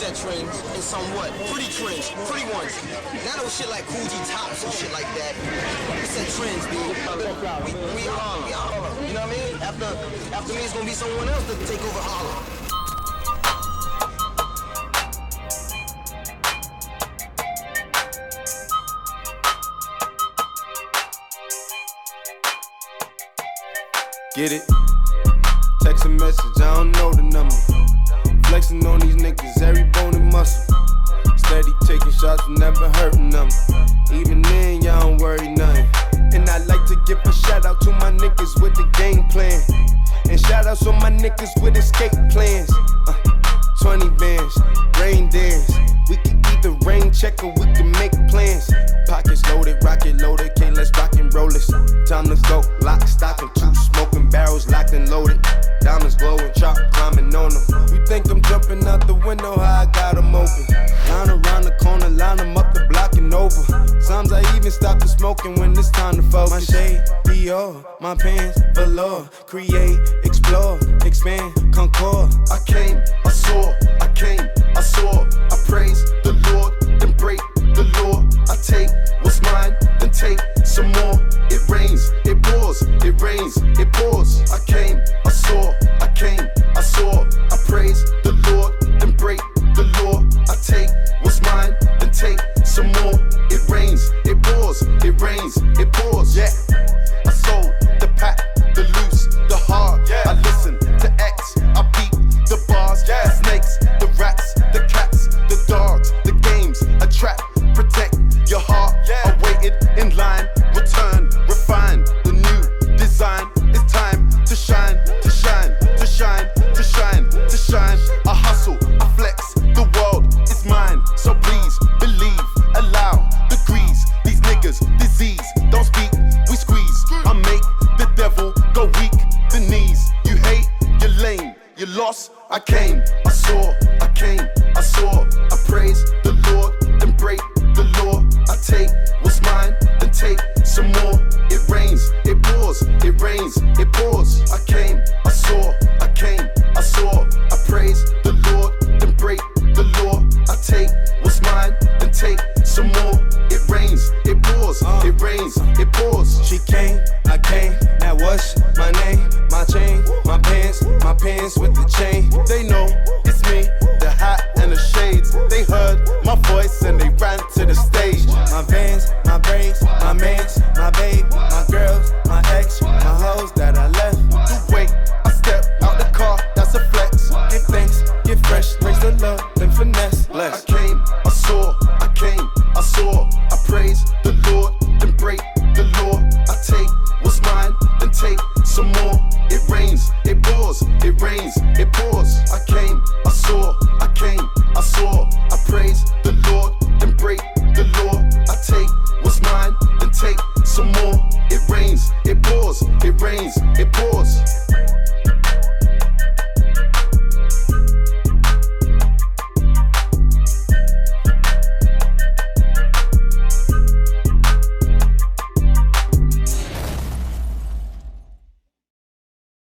set trends and some what? Pretty trends, pretty ones. Not no shit like Coogi tops and shit like that. We set trends, dude. We, we Harlem, we Harlem. You know what I mean? After, after me, it's gonna be someone else to take over Harlem. Get it? Text a message, I don't know the number. Niggas, every bone and muscle. Steady taking shots, never hurting them. Even then, y'all don't worry nothing. And I like to give a shout out to my niggas with the game plan. And shout outs on my niggas with escape plans. Uh, 20 bands, rain dance. We can either rain check or we can make plans. Pockets loaded, rocket loaded, can't let's rock and roll this. Time to go, smoking when it's time to focus. My shade, Dior, my pants, velour. Create, explore, expand, concord. I came, I saw, I came, I saw, I praise the Lord, then break the law. I take what's mine, then take lost. I came, I saw, I came, I saw. I praise the Lord, then break the law. I take what's mine, then take some more. It rains, it pours, it rains, it pours. I came, I saw, I came, I saw. I praise the Lord, then break the law. I take what's mine, then take some more. It rains, it pours, it rains, it pours. She my pants with the chain. They know it pours. I came, I saw, I came, I saw, I praise.